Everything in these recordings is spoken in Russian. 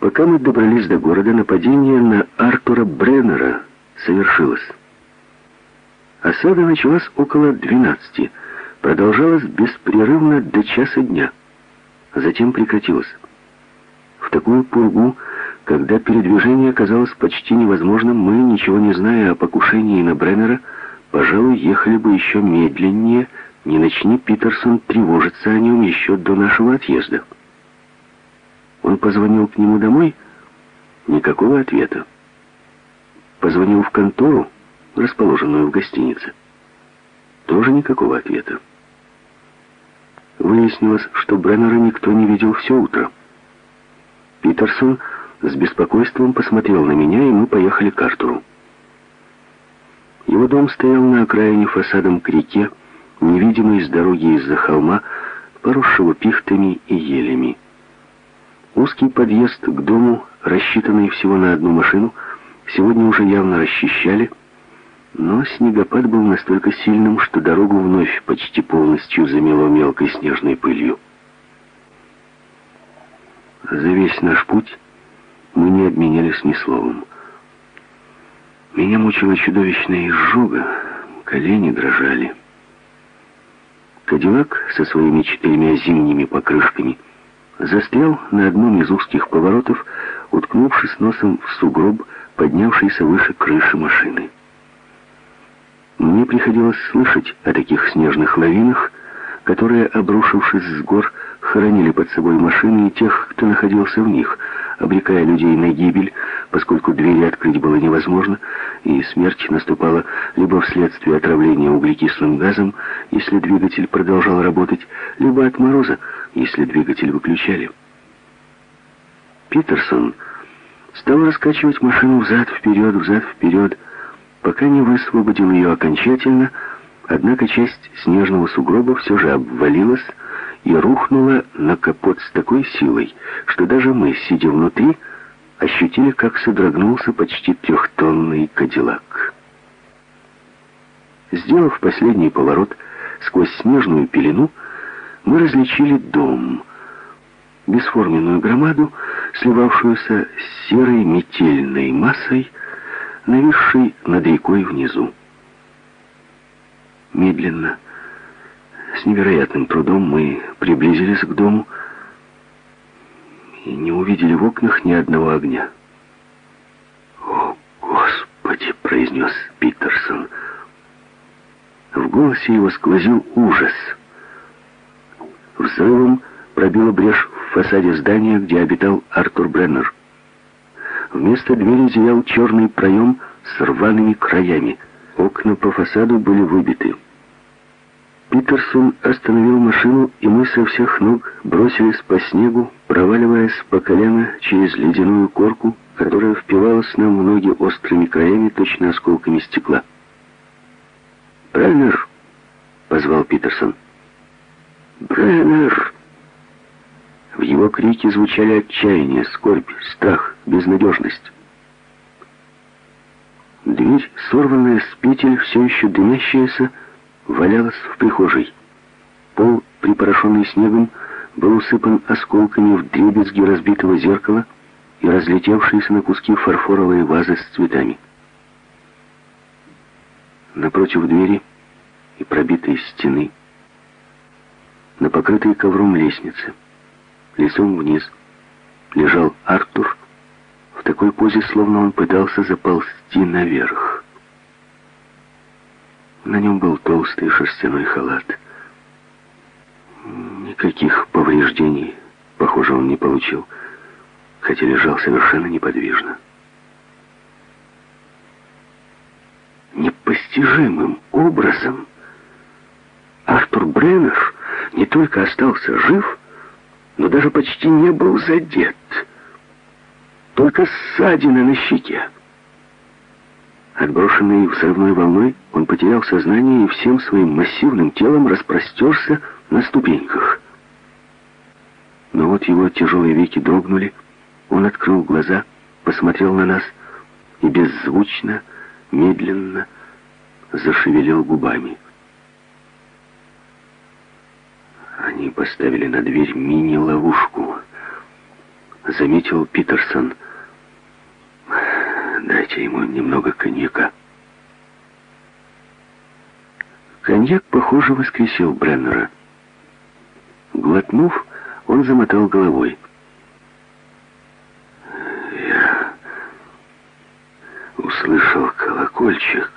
Пока мы добрались до города, нападение на Артура Бреннера совершилось. Осада началась около 12, продолжалась беспрерывно до часа дня. Затем прекратилась. В такую пургу, когда передвижение казалось почти невозможным, мы, ничего не зная о покушении на Бреннера, пожалуй, ехали бы еще медленнее, не начни Питерсон тревожиться о нем еще до нашего отъезда. Он позвонил к нему домой, никакого ответа. Позвонил в контору, расположенную в гостинице. Тоже никакого ответа. Выяснилось, что Бреннера никто не видел все утро. Питерсон с беспокойством посмотрел на меня, и мы поехали к Артуру. Его дом стоял на окраине фасадом к реке, невидимый с дороги из-за холма, поросшего пихтами и елями. Узкий подъезд к дому, рассчитанный всего на одну машину, сегодня уже явно расчищали, но снегопад был настолько сильным, что дорогу вновь почти полностью замело мелкой снежной пылью. За весь наш путь мы не обменялись ни словом. Меня мучила чудовищная изжога, колени дрожали. Кадиллак со своими четырьмя зимними покрышками застрял на одном из узких поворотов, уткнувшись носом в сугроб, поднявшийся выше крыши машины. Мне приходилось слышать о таких снежных лавинах, которые, обрушившись с гор, хоронили под собой машины и тех, кто находился в них, обрекая людей на гибель, поскольку двери открыть было невозможно, и смерть наступала либо вследствие отравления углекислым газом, если двигатель продолжал работать, либо от мороза, если двигатель выключали. Питерсон стал раскачивать машину взад-вперед, взад-вперед, пока не высвободил ее окончательно, однако часть снежного сугроба все же обвалилась и рухнула на капот с такой силой, что даже мы, сидя внутри, ощутили, как содрогнулся почти трехтонный кадиллак. Сделав последний поворот сквозь снежную пелену, мы различили дом, бесформенную громаду, сливавшуюся с серой метельной массой, нависшей над рекой внизу. Медленно, с невероятным трудом мы приблизились к дому и не увидели в окнах ни одного огня. «О, Господи!» — произнес Питерсон. В голосе его сквозил ужас. Взрывом пробила брешь в фасаде здания, где обитал Артур Бреннер. Вместо двери зиял черный проем с рваными краями. Окна по фасаду были выбиты. Питерсон остановил машину, и мы со всех ног бросились по снегу, проваливаясь по колено через ледяную корку, которая впивалась нам в ноги острыми краями, точно осколками стекла. «Бреннер!» — позвал Питерсон. «Бреннер!» В его крике звучали отчаяние, скорбь, страх, безнадежность. Дверь, сорванная с петель, все еще дымящаяся, валялась в прихожей. Пол, припорошенный снегом, был усыпан осколками в дребезги разбитого зеркала и разлетевшиеся на куски фарфоровые вазы с цветами. Напротив двери и пробитой стены, на покрытой ковром лестнице, лицом вниз, лежал Артур в такой позе, словно он пытался заползти наверх. На нем был толстый шерстяной халат. Никаких повреждений, похоже, он не получил, хотя лежал совершенно неподвижно. Непостижимым образом Артур Бреннер не только остался жив, но даже почти не был задет. Только ссадины на щеке. Отброшенный взрывной волной, он потерял сознание и всем своим массивным телом распростерся на ступеньках. Но вот его тяжелые веки дрогнули, он открыл глаза, посмотрел на нас и беззвучно, медленно зашевелил губами. Они поставили на дверь мини-ловушку. заметил Питерсон. «Дайте ему немного коньяка». Коньяк, похоже, воскресил Бреннера. Глотнув, он замотал головой. Я услышал колокольчик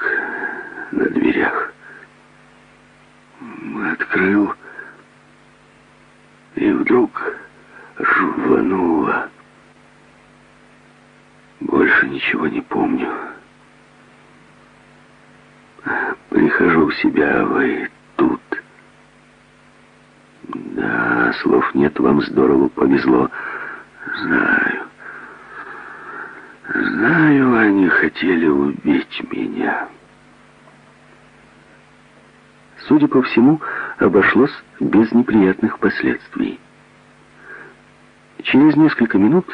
на дверях. Открыл, и вдруг рвануло. Больше ничего не помню. Прихожу в себя, вы тут. Да, слов нет, вам здорово повезло. Знаю. Знаю, они хотели убить меня. Судя по всему, обошлось без неприятных последствий. Через несколько минут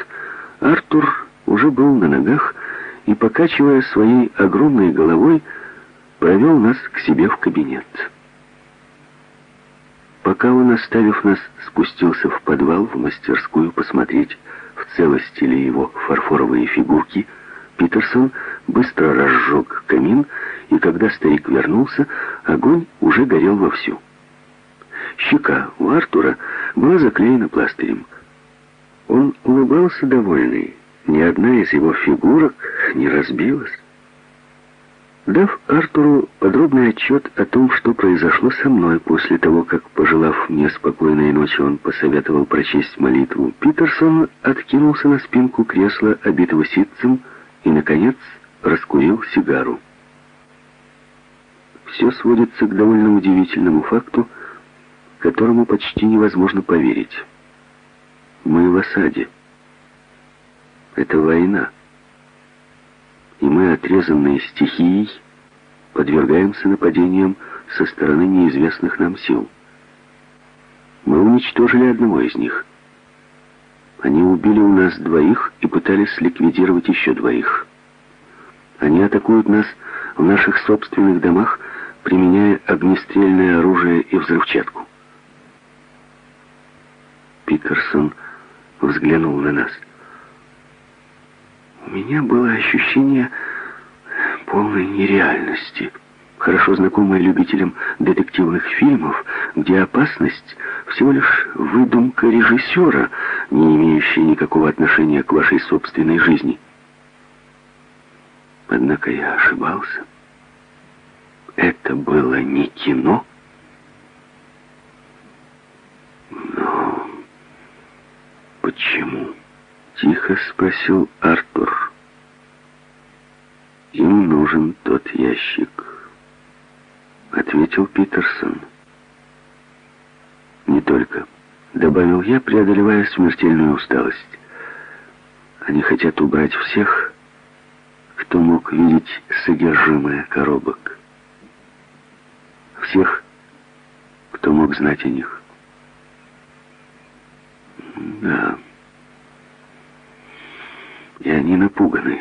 Артур уже был на ногах и, покачивая своей огромной головой, провел нас к себе в кабинет. Пока он, оставив нас, спустился в подвал, в мастерскую посмотреть, в целости ли его фарфоровые фигурки, Питерсон быстро разжег камин, и когда старик вернулся, огонь уже горел вовсю. Щека у Артура была заклеена пластырем. Он улыбался довольный. Ни одна из его фигурок не разбилась. Дав Артуру подробный отчет о том, что произошло со мной после того, как, пожелав мне спокойной ночи, он посоветовал прочесть молитву, Питерсон откинулся на спинку кресла, обитого ситцем, и, наконец, раскурил сигару. Все сводится к довольно удивительному факту, которому почти невозможно поверить. Мы в осаде. Это война и мы, отрезанные стихией, подвергаемся нападениям со стороны неизвестных нам сил. Мы уничтожили одного из них. Они убили у нас двоих и пытались ликвидировать еще двоих. Они атакуют нас в наших собственных домах, применяя огнестрельное оружие и взрывчатку. Питерсон взглянул на нас — у меня было ощущение полной нереальности, хорошо знакомое любителям детективных фильмов, где опасность всего лишь выдумка режиссера, не имеющая никакого отношения к вашей собственной жизни. Однако я ошибался. Это было не кино. Но почему? Тихо спросил Артур. «Им нужен тот ящик», — ответил Питерсон. «Не только», — добавил я, преодолевая смертельную усталость. «Они хотят убрать всех, кто мог видеть содержимое коробок. Всех, кто мог знать о них». «Да». «И они напуганы»,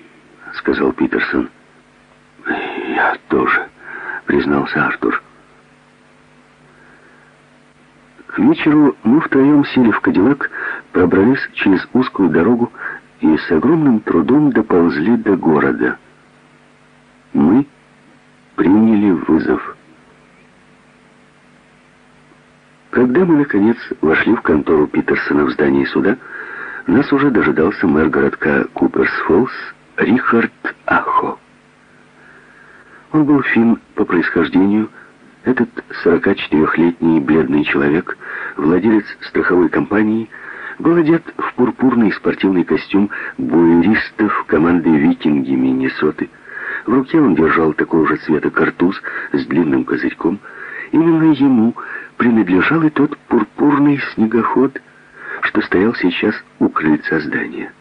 — сказал Питерсон. «Я тоже», — признался Артур. К вечеру мы втроем сели в Кадиллак, пробрались через узкую дорогу и с огромным трудом доползли до города. Мы приняли вызов. Когда мы, наконец, вошли в контору Питерсона в здании суда, нас уже дожидался мэр городка Куперсфоллс Рихард Ахо. Он был фин по происхождению. Этот 44-летний бледный человек, владелец страховой компании, был одет в пурпурный спортивный костюм буэристов команды «Викинги» Миннесоты. В руке он держал такого же цвета картуз с длинным козырьком. Именно ему принадлежал и тот пурпурный снегоход, что стоял сейчас у крыльца здания.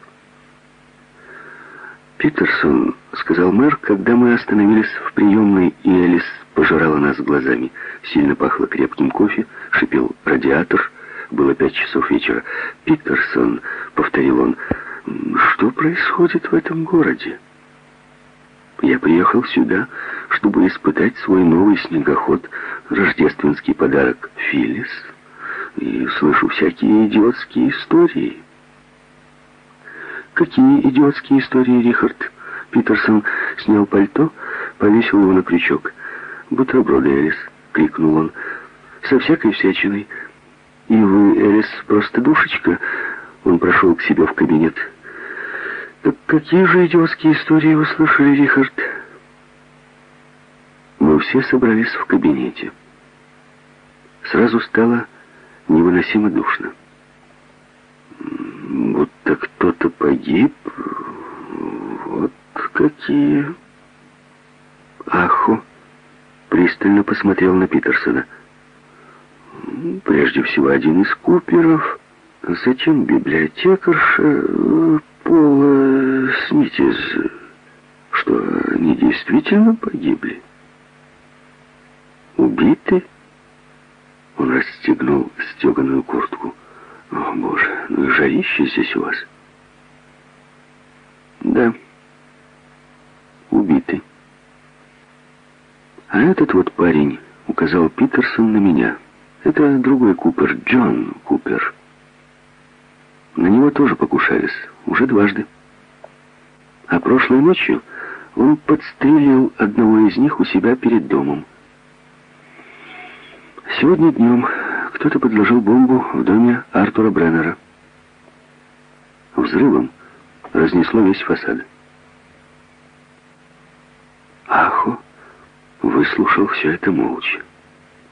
«Питерсон», — сказал мэр, когда мы остановились в приемной, и Элис пожирала нас глазами. Сильно пахло крепким кофе, шипел радиатор. Было пять часов вечера. «Питерсон», — повторил он, — «что происходит в этом городе?» Я приехал сюда, чтобы испытать свой новый снегоход, рождественский подарок Филлис — и слышу всякие идиотские истории. Какие идиотские истории, Рихард? Питерсон снял пальто, повесил его на крючок. «Бутерброды, Элис!» — крикнул он. «Со всякой всячиной. И вы, Элис, просто душечка!» Он прошел к себе в кабинет. «Так какие же идиотские истории вы слышали, Рихард?» Мы все собрались в кабинете. Сразу стало невыносимо душно. Будто кто-то погиб. Вот какие... Аху пристально посмотрел на Питерсона. Прежде всего, один из куперов, затем библиотекарша Пола Смитис. Что, они действительно погибли? Убиты? Он расстегнул стеганую куртку. О, боже, ну и жарище здесь у вас. Да, убиты. А этот вот парень, указал Питерсон на меня. Это другой Купер, Джон Купер. На него тоже покушались, уже дважды. А прошлой ночью он подстрелил одного из них у себя перед домом. Сегодня днем кто-то подложил бомбу в доме Артура Бреннера. Взрывом разнесло весь фасад. Ахо выслушал все это молча,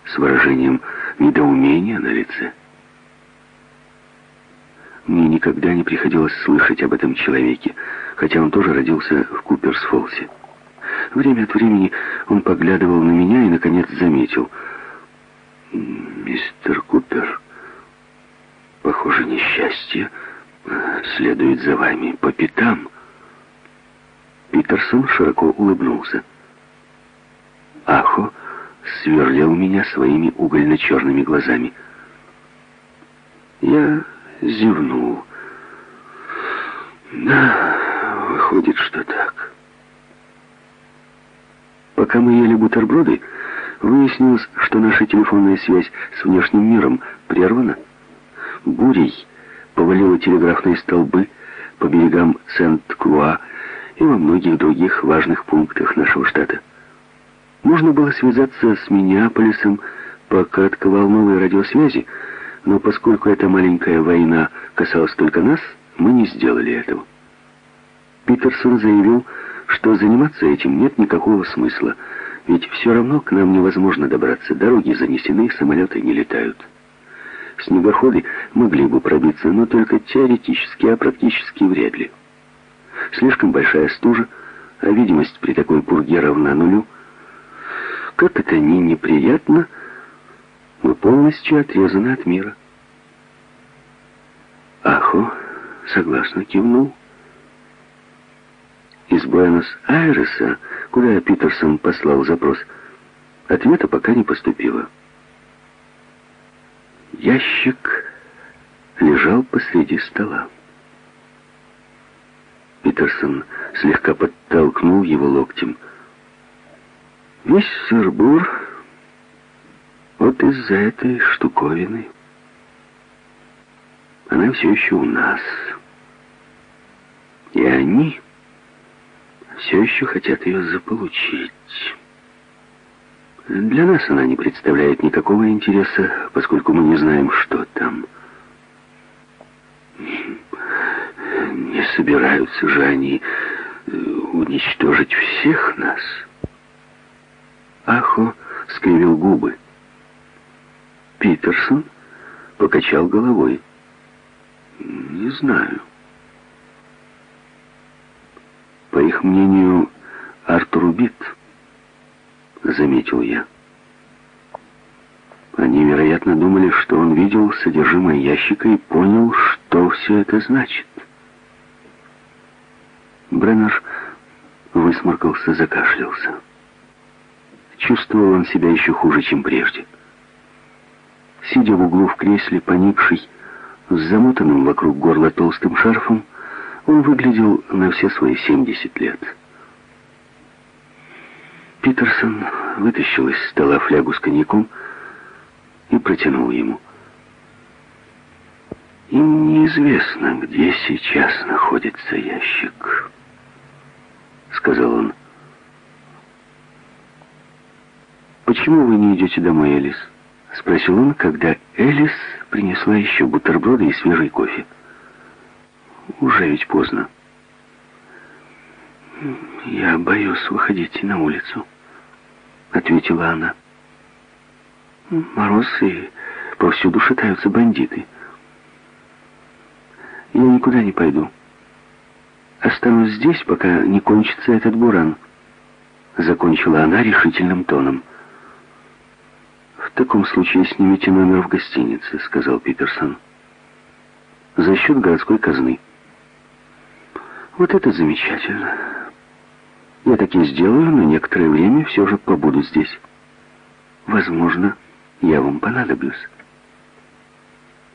с выражением недоумения на лице. Мне никогда не приходилось слышать об этом человеке, хотя он тоже родился в Куперсфолсе. Время от времени он поглядывал на меня и, наконец, заметил — «Мистер Купер, похоже, несчастье следует за вами по пятам». Питерсон широко улыбнулся. Ахо сверлил меня своими угольно-черными глазами. Я зевнул. Да, выходит, что так. Пока мы ели бутерброды, Выяснилось, что наша телефонная связь с внешним миром прервана. Бурей повалила телеграфные столбы по берегам Сент-Круа и во многих других важных пунктах нашего штата. Можно было связаться с Миннеаполисом по коротковолновой радиосвязи, но поскольку эта маленькая война касалась только нас, мы не сделали этого. Питерсон заявил, что заниматься этим нет никакого смысла, ведь все равно к нам невозможно добраться. Дороги занесены, самолеты не летают. Снегоходы могли бы пробиться, но только теоретически, а практически вряд ли. Слишком большая стужа, а видимость при такой пурге равна нулю. Как это ни неприятно, мы полностью отрезаны от мира. Ахо согласно кивнул. Из Буэнос-Айреса куда Питерсон послал запрос, ответа пока не поступило. Ящик лежал посреди стола. Питерсон слегка подтолкнул его локтем. Весь сырбур вот из-за этой штуковины. Она все еще у нас. И они все еще хотят ее заполучить. Для нас она не представляет никакого интереса, поскольку мы не знаем, что там. Не собираются же они э, уничтожить всех нас. Ахо скривил губы. Питерсон покачал головой. Не знаю. По их мнению, Артур убит, заметил я. Они, вероятно, думали, что он видел содержимое ящика и понял, что все это значит. Бреннер высморкался, закашлялся. Чувствовал он себя еще хуже, чем прежде. Сидя в углу в кресле, поникший, с замотанным вокруг горла толстым шарфом, он выглядел на все свои 70 лет. Питерсон вытащил из стола флягу с коньяком и протянул ему. Им неизвестно, где сейчас находится ящик, сказал он. «Почему вы не идете домой, Элис?» — спросил он, когда Элис принесла еще бутерброды и свежий кофе. «Уже ведь поздно». «Я боюсь выходить на улицу», — ответила она. «Мороз, и повсюду шатаются бандиты. Я никуда не пойду. Останусь здесь, пока не кончится этот буран», — закончила она решительным тоном. «В таком случае снимите номер в гостинице», — сказал Питерсон. «За счет городской казны». «Вот это замечательно. Я так и сделаю, но некоторое время все же побуду здесь. Возможно, я вам понадоблюсь».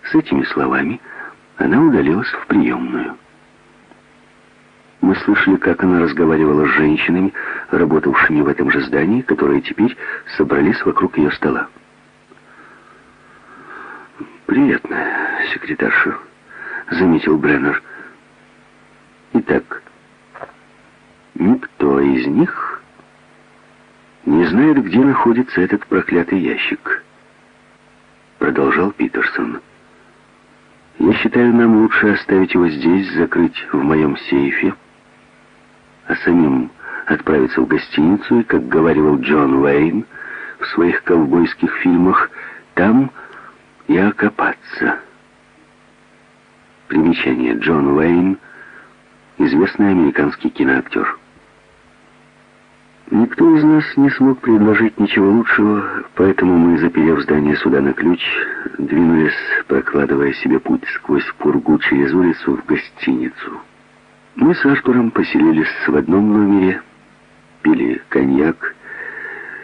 С этими словами она удалилась в приемную. Мы слышали, как она разговаривала с женщинами, работавшими в этом же здании, которые теперь собрались вокруг ее стола. «Приятная секретарша», — заметил Бреннер. «Итак, никто из них не знает, где находится этот проклятый ящик», — продолжал Питерсон. «Я считаю, нам лучше оставить его здесь, закрыть в моем сейфе, а самим отправиться в гостиницу и, как говорил Джон Уэйн в своих ковбойских фильмах, там и окопаться. Примечание. Джон Уэйн, известный американский киноактер. Никто из нас не смог предложить ничего лучшего, поэтому мы, заперев здание суда на ключ, двинулись, прокладывая себе путь сквозь пургу через улицу в гостиницу. Мы с Артуром поселились в одном номере, пили коньяк,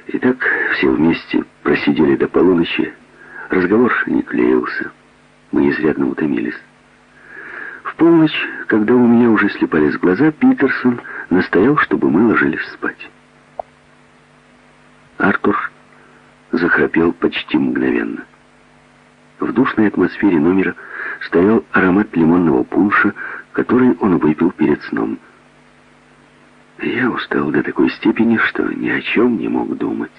и так все вместе просидели до полуночи, Разговор не клеился. Мы изрядно утомились. Полночь, когда у меня уже слепались глаза, Питерсон настоял, чтобы мы ложились спать. Артур захрапел почти мгновенно. В душной атмосфере номера стоял аромат лимонного пунша, который он выпил перед сном. Я устал до такой степени, что ни о чем не мог думать.